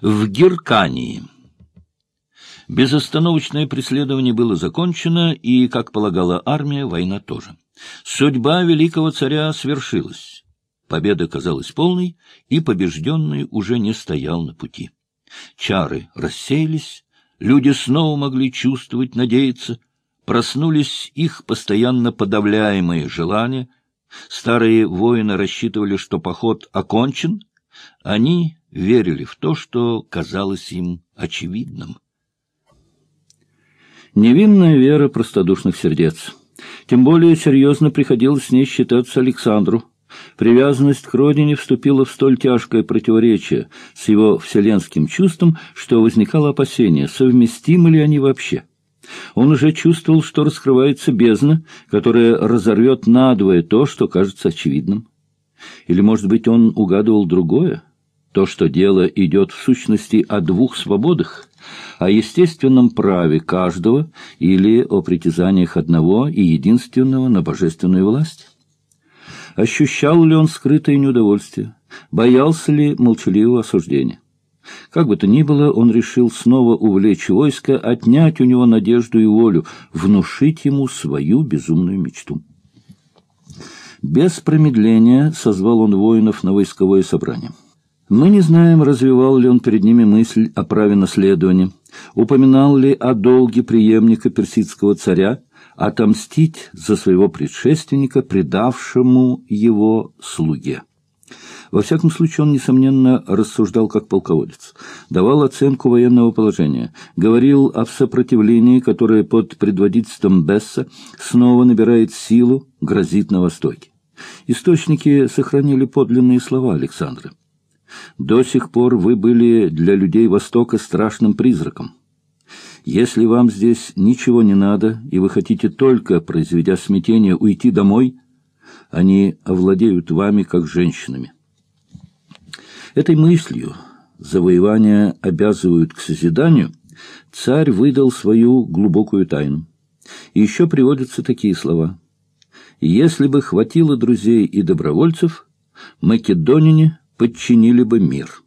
В Гиркании. Безостановочное преследование было закончено, и, как полагала армия, война тоже. Судьба великого царя свершилась. Победа казалась полной, и побежденный уже не стоял на пути. Чары рассеялись, люди снова могли чувствовать, надеяться, проснулись их постоянно подавляемые желания. Старые воины рассчитывали, что поход окончен, они верили в то, что казалось им очевидным. Невинная вера простодушных сердец. Тем более серьезно приходилось с ней считаться Александру. Привязанность к родине вступила в столь тяжкое противоречие с его вселенским чувством, что возникало опасение, совместимы ли они вообще. Он уже чувствовал, что раскрывается бездна, которая разорвет надвое то, что кажется очевидным. Или, может быть, он угадывал другое? То, что дело идет в сущности о двух свободах, о естественном праве каждого или о притязаниях одного и единственного на божественную власть? Ощущал ли он скрытое неудовольствие? Боялся ли молчаливого осуждения? Как бы то ни было, он решил снова увлечь войско, отнять у него надежду и волю, внушить ему свою безумную мечту. Без промедления созвал он воинов на войсковое собрание. Мы не знаем, развивал ли он перед ними мысль о праве наследования, упоминал ли о долге преемника персидского царя отомстить за своего предшественника, предавшему его слуге. Во всяком случае, он, несомненно, рассуждал как полководец, давал оценку военного положения, говорил о сопротивлении, которое под предводительством Бесса снова набирает силу, грозит на Востоке. Источники сохранили подлинные слова Александра. «До сих пор вы были для людей Востока страшным призраком. Если вам здесь ничего не надо, и вы хотите только, произведя смятение, уйти домой, они овладеют вами как женщинами». Этой мыслью завоевания обязывают к созиданию, царь выдал свою глубокую тайну. И еще приводятся такие слова. «Если бы хватило друзей и добровольцев, македонине подчинили бы мир».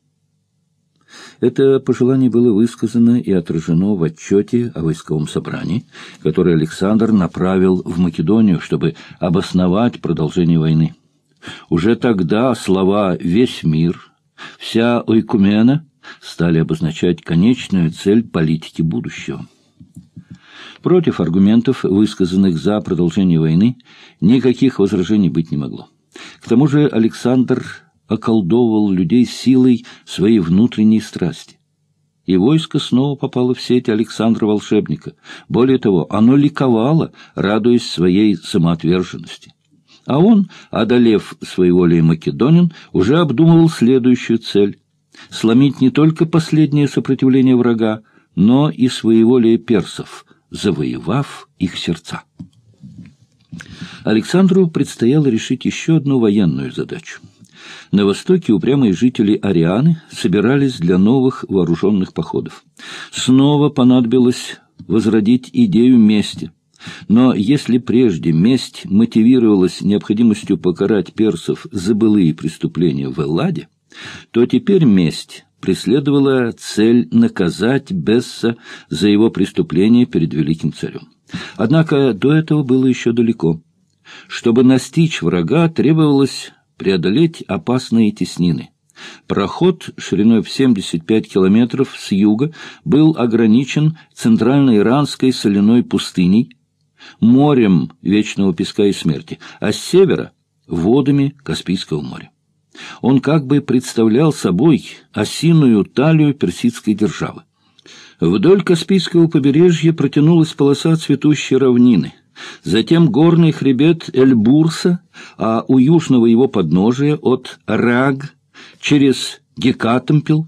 Это пожелание было высказано и отражено в отчете о войсковом собрании, который Александр направил в Македонию, чтобы обосновать продолжение войны. Уже тогда слова «весь мир» Вся ойкумена стали обозначать конечную цель политики будущего. Против аргументов, высказанных за продолжение войны, никаких возражений быть не могло. К тому же Александр околдовывал людей силой своей внутренней страсти. И войско снова попало в сеть Александра Волшебника. Более того, оно ликовало, радуясь своей самоотверженности. А он, одолев своеволие Македонин, уже обдумывал следующую цель — сломить не только последнее сопротивление врага, но и своеволие персов, завоевав их сердца. Александру предстояло решить еще одну военную задачу. На востоке упрямые жители Арианы собирались для новых вооруженных походов. Снова понадобилось возродить идею мести – но если прежде месть мотивировалась необходимостью покарать персов за былые преступления в Элладе, то теперь месть преследовала цель наказать Бесса за его преступление перед великим царем. Однако до этого было еще далеко. Чтобы настичь врага, требовалось преодолеть опасные теснины. Проход шириной в 75 километров с юга был ограничен центральноиранской соляной пустыней, морем вечного песка и смерти, а с севера — водами Каспийского моря. Он как бы представлял собой осиную талию персидской державы. Вдоль Каспийского побережья протянулась полоса цветущей равнины, затем горный хребет Эльбурса, а у южного его подножия от Раг через Гекатампел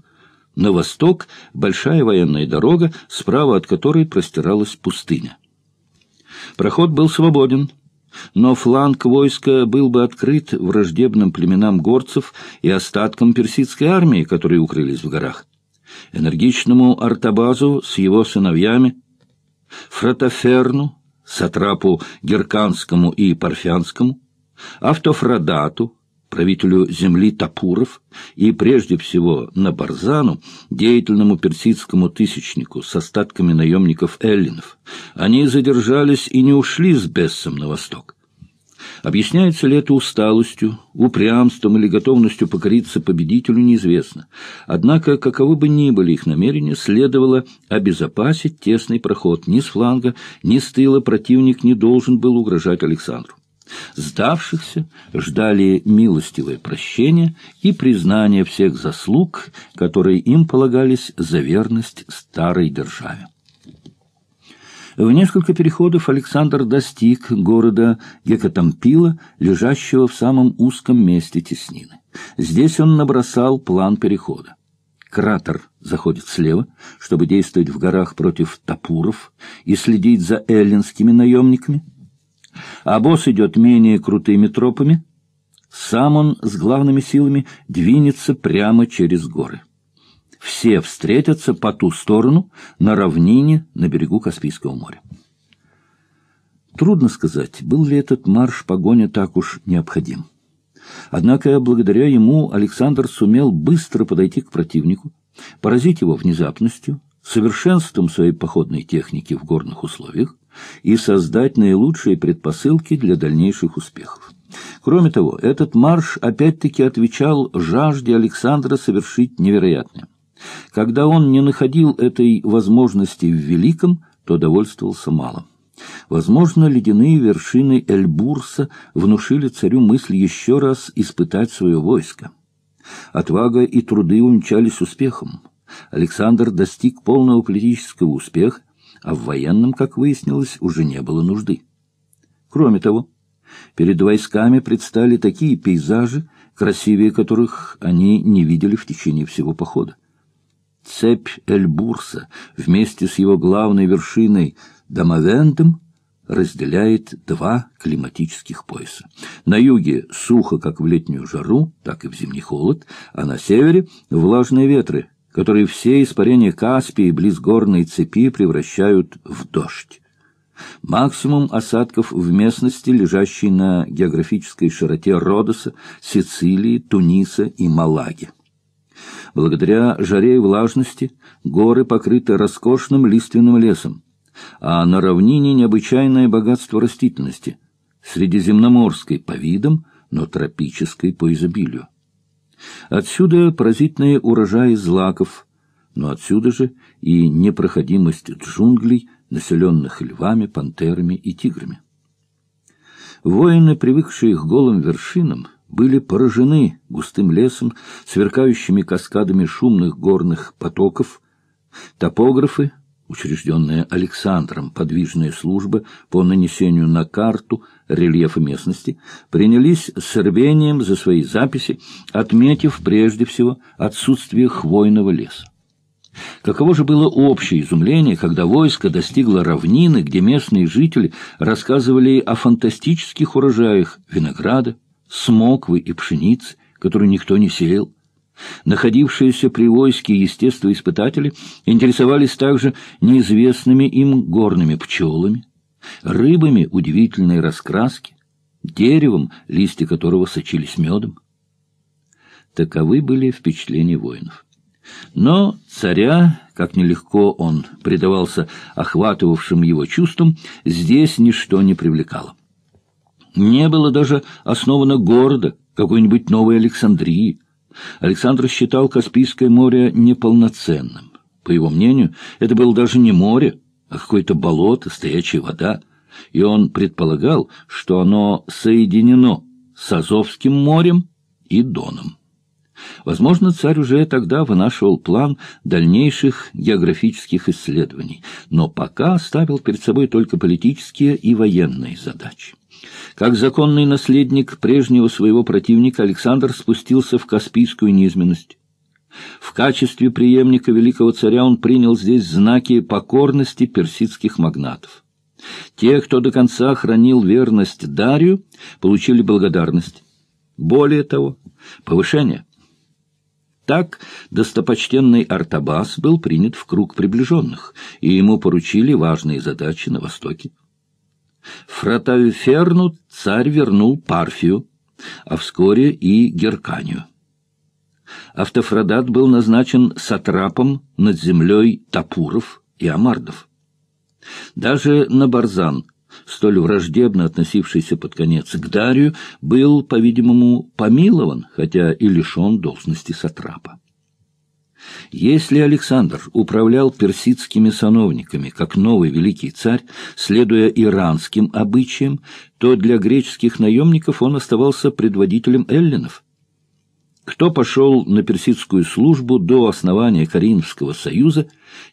на восток большая военная дорога, справа от которой простиралась пустыня. Проход был свободен, но фланг войска был бы открыт враждебным племенам горцев и остаткам персидской армии, которые укрылись в горах. Энергичному Артабазу с его сыновьями, Фратоферну, Сатрапу Герканскому и Парфянскому, Автофрадату, правителю земли Тапуров, и прежде всего на Барзану, деятельному персидскому тысячнику с остатками наемников эллинов. Они задержались и не ушли с Бессом на восток. Объясняется ли это усталостью, упрямством или готовностью покориться победителю, неизвестно. Однако, каковы бы ни были их намерения, следовало обезопасить тесный проход. Ни с фланга, ни с тыла противник не должен был угрожать Александру. Сдавшихся ждали милостивое прощение и признание всех заслуг, которые им полагались за верность старой державе. В несколько переходов Александр достиг города Гекатампила, лежащего в самом узком месте теснины. Здесь он набросал план перехода. Кратер заходит слева, чтобы действовать в горах против тапуров и следить за эллинскими наемниками. А босс идет менее крутыми тропами. Сам он с главными силами двинется прямо через горы все встретятся по ту сторону, на равнине на берегу Каспийского моря. Трудно сказать, был ли этот марш погоня так уж необходим. Однако благодаря ему Александр сумел быстро подойти к противнику, поразить его внезапностью, совершенством своей походной техники в горных условиях и создать наилучшие предпосылки для дальнейших успехов. Кроме того, этот марш опять-таки отвечал жажде Александра совершить невероятное. Когда он не находил этой возможности в великом, то довольствовался малым. Возможно, ледяные вершины Эльбурса внушили царю мысль еще раз испытать свое войско. Отвага и труды увенчались успехом. Александр достиг полного политического успеха, а в военном, как выяснилось, уже не было нужды. Кроме того, перед войсками предстали такие пейзажи, красивее которых они не видели в течение всего похода. Цепь Эльбурса вместе с его главной вершиной Домовентом разделяет два климатических пояса. На юге сухо, как в летнюю жару, так и в зимний холод, а на севере влажные ветры, которые все испарения Каспии близ горной цепи превращают в дождь. Максимум осадков в местности, лежащей на географической широте Родоса, Сицилии, Туниса и Малаги. Благодаря жаре и влажности горы покрыты роскошным лиственным лесом, а на равнине необычайное богатство растительности, средиземноморской по видам, но тропической по изобилию. Отсюда поразительные урожаи злаков, но отсюда же и непроходимость джунглей, населенных львами, пантерами и тиграми. Воины, привыкшие к голым вершинам, были поражены густым лесом, сверкающими каскадами шумных горных потоков. Топографы, учрежденная Александром подвижная служба по нанесению на карту рельефа местности, принялись с рвением за свои записи, отметив прежде всего отсутствие хвойного леса. Каково же было общее изумление, когда войско достигло равнины, где местные жители рассказывали о фантастических урожаях винограда, смоквы и пшеницы, которую никто не сеял. Находившиеся при войске естествоиспытатели интересовались также неизвестными им горными пчелами, рыбами удивительной раскраски, деревом, листья которого сочились медом. Таковы были впечатления воинов. Но царя, как нелегко он предавался охватывавшим его чувствам, здесь ничто не привлекало. Не было даже основано города, какой-нибудь новой Александрии. Александр считал Каспийское море неполноценным. По его мнению, это было даже не море, а какое-то болото, стоячая вода, и он предполагал, что оно соединено с Азовским морем и Доном. Возможно, царь уже тогда вынашивал план дальнейших географических исследований, но пока ставил перед собой только политические и военные задачи. Как законный наследник прежнего своего противника, Александр спустился в Каспийскую низменность. В качестве преемника великого царя он принял здесь знаки покорности персидских магнатов. Те, кто до конца хранил верность Дарию, получили благодарность. Более того, повышение. Так достопочтенный Артабас был принят в круг приближенных, и ему поручили важные задачи на Востоке. Фратавиферну царь вернул Парфию, а вскоре и Герканию. Автофродат был назначен сатрапом над землей Тапуров и Амардов. Даже Набарзан, столь враждебно относившийся под конец к Дарию, был, по-видимому, помилован, хотя и лишен должности сатрапа. Если Александр управлял персидскими сановниками, как новый великий царь, следуя иранским обычаям, то для греческих наемников он оставался предводителем эллинов. Кто пошел на персидскую службу до основания Каримского союза,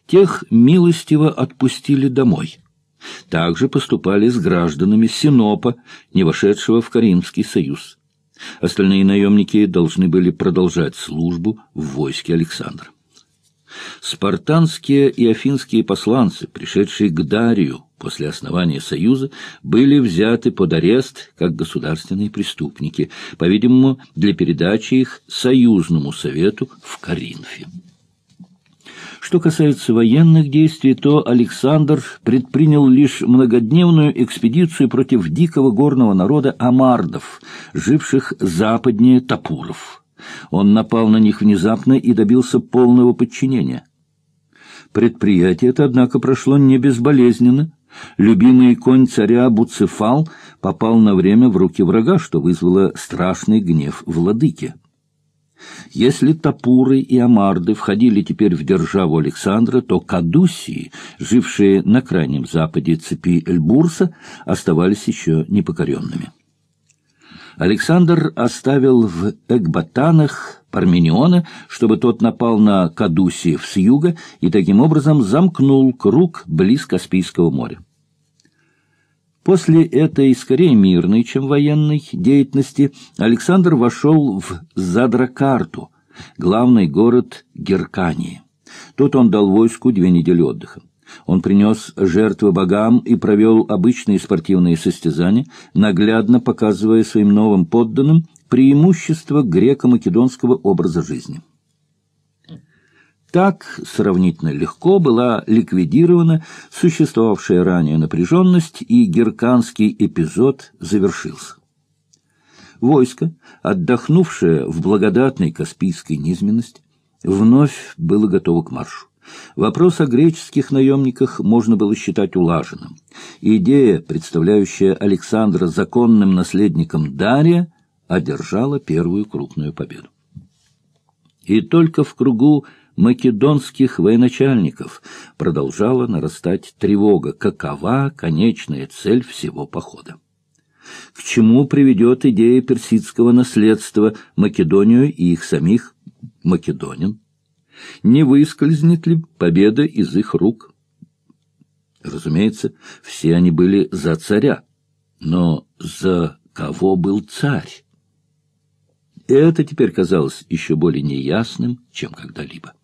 тех милостиво отпустили домой. Также поступали с гражданами Синопа, не вошедшего в Каримский союз. Остальные наемники должны были продолжать службу в войске Александра. Спартанские и афинские посланцы, пришедшие к Дарию после основания Союза, были взяты под арест как государственные преступники, по-видимому, для передачи их Союзному совету в Коринфе. Что касается военных действий, то Александр предпринял лишь многодневную экспедицию против дикого горного народа амардов, живших западнее Тапуров. Он напал на них внезапно и добился полного подчинения. Предприятие это, однако, прошло не безболезненно. Любимый конь царя Буцефал попал на время в руки врага, что вызвало страшный гнев владыки. Если Тапуры и Амарды входили теперь в державу Александра, то Кадусии, жившие на крайнем западе цепи Эльбурса, оставались еще непокоренными. Александр оставил в Экбатанах Пармениона, чтобы тот напал на Кадусиев с юга и таким образом замкнул круг близ Каспийского моря. После этой, скорее мирной, чем военной, деятельности Александр вошел в Задракарту, главный город Геркании. Тут он дал войску две недели отдыха. Он принес жертвы богам и провел обычные спортивные состязания, наглядно показывая своим новым подданным преимущество греко-македонского образа жизни. Так сравнительно легко была ликвидирована существовавшая ранее напряженность, и герканский эпизод завершился. Войско, отдохнувшее в благодатной Каспийской низменности, вновь было готово к маршу. Вопрос о греческих наемниках можно было считать улаженным. Идея, представляющая Александра законным наследником Дария, одержала первую крупную победу. И только в кругу македонских военачальников продолжала нарастать тревога, какова конечная цель всего похода. К чему приведет идея персидского наследства Македонию и их самих македонин? Не выскользнет ли победа из их рук? Разумеется, все они были за царя, но за кого был царь? Это теперь казалось еще более неясным, чем когда-либо.